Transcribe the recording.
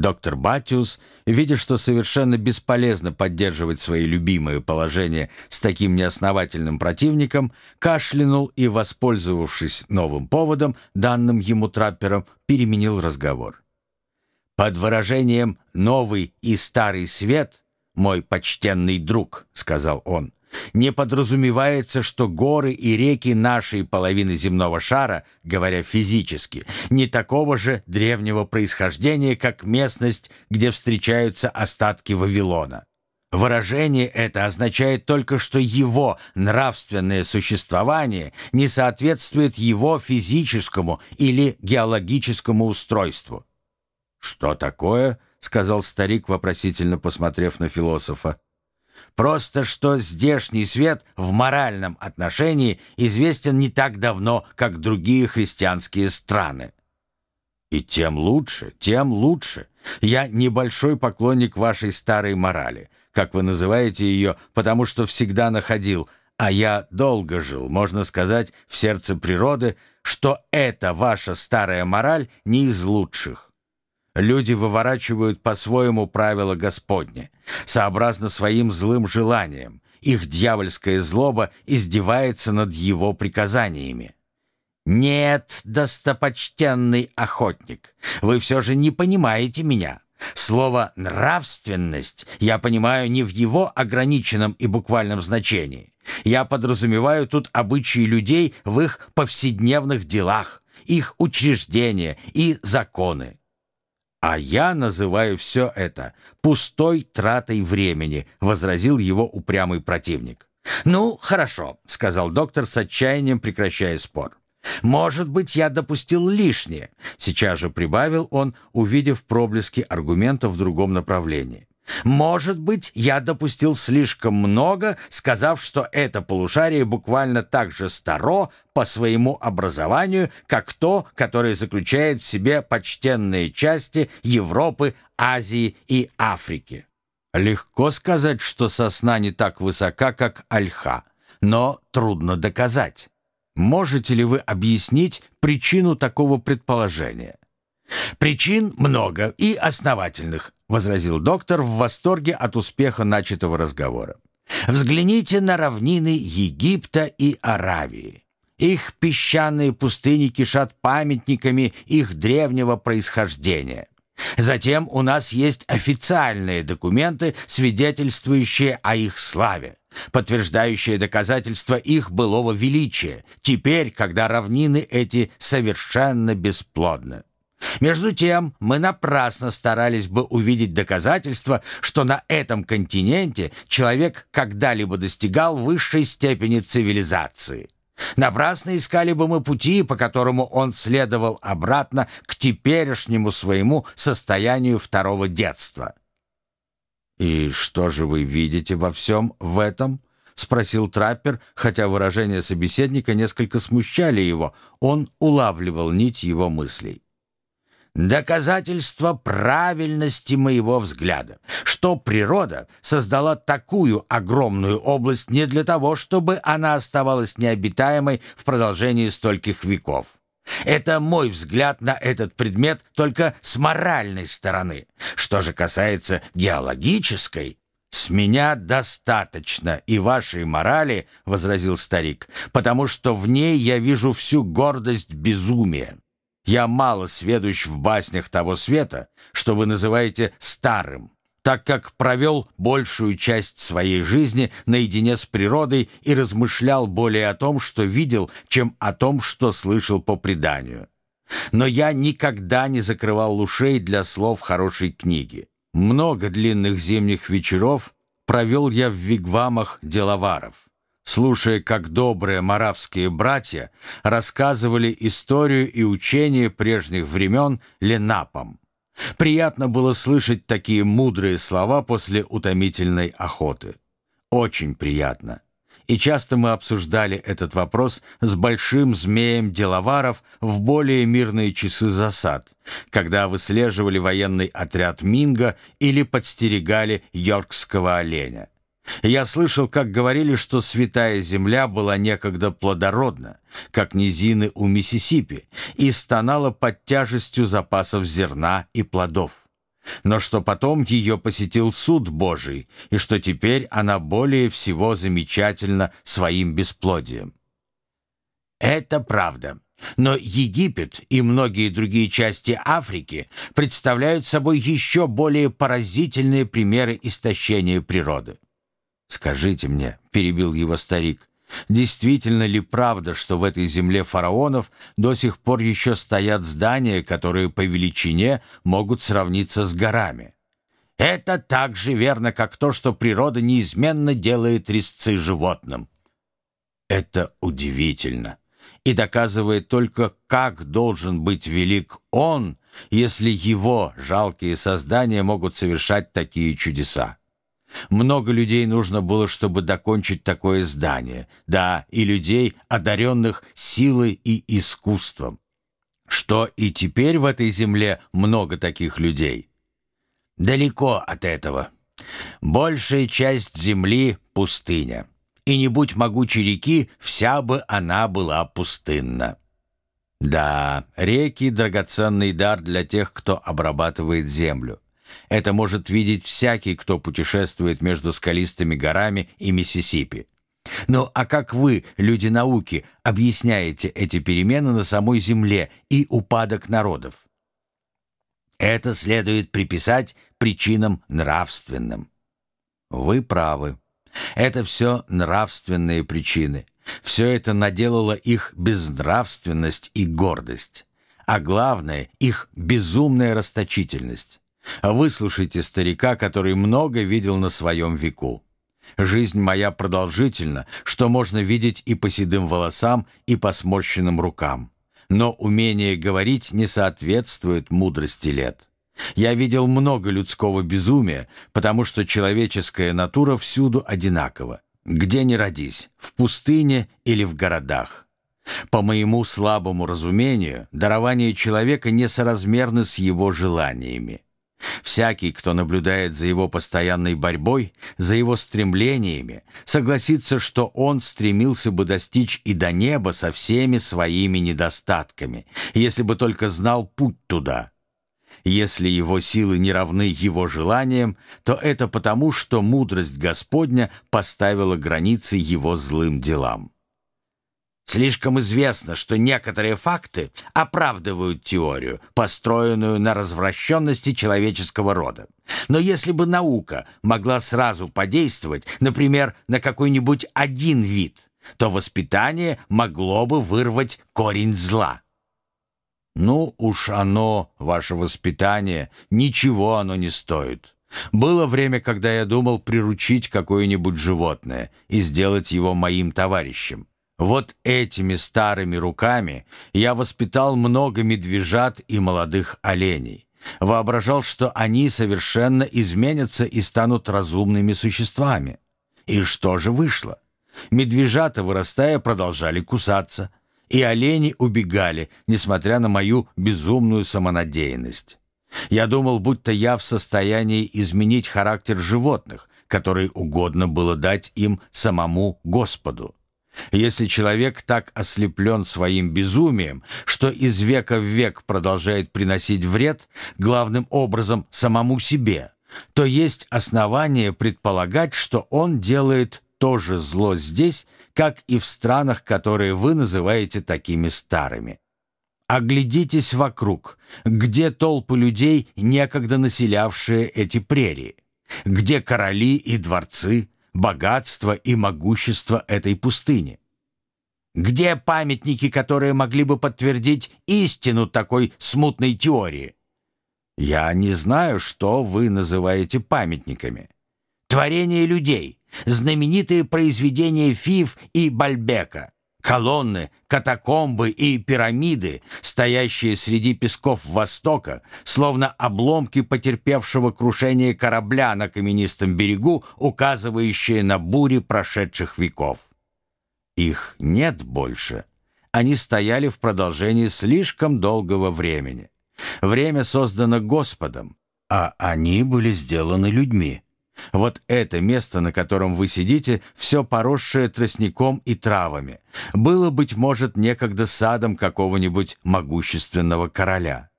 Доктор Батиус, видя, что совершенно бесполезно поддерживать свои любимые положения с таким неосновательным противником, кашлянул и, воспользовавшись новым поводом, данным ему траппером, переменил разговор. «Под выражением «новый и старый свет», мой почтенный друг», — сказал он, — не подразумевается, что горы и реки нашей половины земного шара, говоря физически, не такого же древнего происхождения, как местность, где встречаются остатки Вавилона. Выражение это означает только, что его нравственное существование не соответствует его физическому или геологическому устройству. «Что такое?» — сказал старик, вопросительно посмотрев на философа. Просто что здешний свет в моральном отношении известен не так давно, как другие христианские страны. И тем лучше, тем лучше. Я небольшой поклонник вашей старой морали, как вы называете ее, потому что всегда находил, а я долго жил, можно сказать, в сердце природы, что эта ваша старая мораль не из лучших. Люди выворачивают по-своему правила Господне, сообразно своим злым желаниям. Их дьявольская злоба издевается над его приказаниями. «Нет, достопочтенный охотник, вы все же не понимаете меня. Слово «нравственность» я понимаю не в его ограниченном и буквальном значении. Я подразумеваю тут обычаи людей в их повседневных делах, их учреждения и законы. «А я называю все это пустой тратой времени», — возразил его упрямый противник. «Ну, хорошо», — сказал доктор с отчаянием, прекращая спор. «Может быть, я допустил лишнее», — сейчас же прибавил он, увидев проблески аргумента в другом направлении. Может быть, я допустил слишком много, сказав, что это полушарие буквально так же старо по своему образованию, как то, которое заключает в себе почтенные части Европы, Азии и Африки. Легко сказать, что сосна не так высока, как ольха, но трудно доказать. Можете ли вы объяснить причину такого предположения? Причин много и основательных, возразил доктор в восторге от успеха начатого разговора. Взгляните на равнины Египта и Аравии. Их песчаные пустыни кишат памятниками их древнего происхождения. Затем у нас есть официальные документы, свидетельствующие о их славе, подтверждающие доказательства их былого величия, теперь, когда равнины эти совершенно бесплодны. Между тем, мы напрасно старались бы увидеть доказательства, что на этом континенте человек когда-либо достигал высшей степени цивилизации. Напрасно искали бы мы пути, по которому он следовал обратно к теперешнему своему состоянию второго детства. «И что же вы видите во всем в этом?» — спросил траппер, хотя выражения собеседника несколько смущали его. Он улавливал нить его мыслей доказательство правильности моего взгляда, что природа создала такую огромную область не для того, чтобы она оставалась необитаемой в продолжении стольких веков. Это мой взгляд на этот предмет только с моральной стороны. Что же касается геологической, «С меня достаточно и вашей морали», — возразил старик, «потому что в ней я вижу всю гордость безумия. Я мало сведущ в баснях того света, что вы называете старым, так как провел большую часть своей жизни наедине с природой и размышлял более о том, что видел, чем о том, что слышал по преданию. Но я никогда не закрывал ушей для слов хорошей книги. Много длинных зимних вечеров провел я в вигвамах деловаров слушая, как добрые маравские братья рассказывали историю и учение прежних времен ленапам. Приятно было слышать такие мудрые слова после утомительной охоты. Очень приятно. И часто мы обсуждали этот вопрос с большим змеем деловаров в более мирные часы засад, когда выслеживали военный отряд Минга или подстерегали йоркского оленя. Я слышал, как говорили, что святая земля была некогда плодородна, как низины у Миссисипи, и стонала под тяжестью запасов зерна и плодов. но что потом ее посетил суд Божий, и что теперь она более всего замечательна своим бесплодием. Это правда. Но Египет и многие другие части Африки представляют собой еще более поразительные примеры истощения природы. «Скажите мне», — перебил его старик, Действительно ли правда, что в этой земле фараонов до сих пор еще стоят здания, которые по величине могут сравниться с горами? Это так же верно, как то, что природа неизменно делает резцы животным. Это удивительно и доказывает только, как должен быть велик он, если его жалкие создания могут совершать такие чудеса. Много людей нужно было, чтобы докончить такое здание. Да, и людей, одаренных силой и искусством. Что и теперь в этой земле много таких людей. Далеко от этого. Большая часть земли — пустыня. И не будь могучей реки, вся бы она была пустынна. Да, реки — драгоценный дар для тех, кто обрабатывает землю. Это может видеть всякий, кто путешествует между скалистыми горами и Миссисипи. Ну а как вы, люди науки, объясняете эти перемены на самой Земле и упадок народов? Это следует приписать причинам нравственным. Вы правы. Это все нравственные причины. Все это наделало их безнравственность и гордость. А главное, их безумная расточительность. Выслушайте старика, который много видел на своем веку. Жизнь моя продолжительна, что можно видеть и по седым волосам, и по сморщенным рукам. Но умение говорить не соответствует мудрости лет. Я видел много людского безумия, потому что человеческая натура всюду одинакова. Где ни родись, в пустыне или в городах. По моему слабому разумению, дарование человека несоразмерно с его желаниями. Всякий, кто наблюдает за его постоянной борьбой, за его стремлениями, согласится, что он стремился бы достичь и до неба со всеми своими недостатками, если бы только знал путь туда. Если его силы не равны его желаниям, то это потому, что мудрость Господня поставила границы его злым делам. Слишком известно, что некоторые факты оправдывают теорию, построенную на развращенности человеческого рода. Но если бы наука могла сразу подействовать, например, на какой-нибудь один вид, то воспитание могло бы вырвать корень зла. Ну уж оно, ваше воспитание, ничего оно не стоит. Было время, когда я думал приручить какое-нибудь животное и сделать его моим товарищем. Вот этими старыми руками я воспитал много медвежат и молодых оленей. Воображал, что они совершенно изменятся и станут разумными существами. И что же вышло? Медвежата, вырастая, продолжали кусаться, и олени убегали, несмотря на мою безумную самонадеянность. Я думал, будто я в состоянии изменить характер животных, который угодно было дать им самому Господу. Если человек так ослеплен своим безумием, что из века в век продолжает приносить вред, главным образом самому себе, то есть основание предполагать, что он делает то же зло здесь, как и в странах, которые вы называете такими старыми. Оглядитесь вокруг, где толпы людей, некогда населявшие эти прерии, где короли и дворцы, богатство и могущество этой пустыни? Где памятники, которые могли бы подтвердить истину такой смутной теории? Я не знаю, что вы называете памятниками. Творение людей, знаменитые произведения Фив и Бальбека, колонны, катакомбы и пирамиды, стоящие среди песков Востока, словно обломки потерпевшего крушение корабля на каменистом берегу, указывающие на бури прошедших веков. Их нет больше. Они стояли в продолжении слишком долгого времени. Время создано Господом, а они были сделаны людьми. Вот это место, на котором вы сидите, все поросшее тростником и травами, было, быть может, некогда садом какого-нибудь могущественного короля.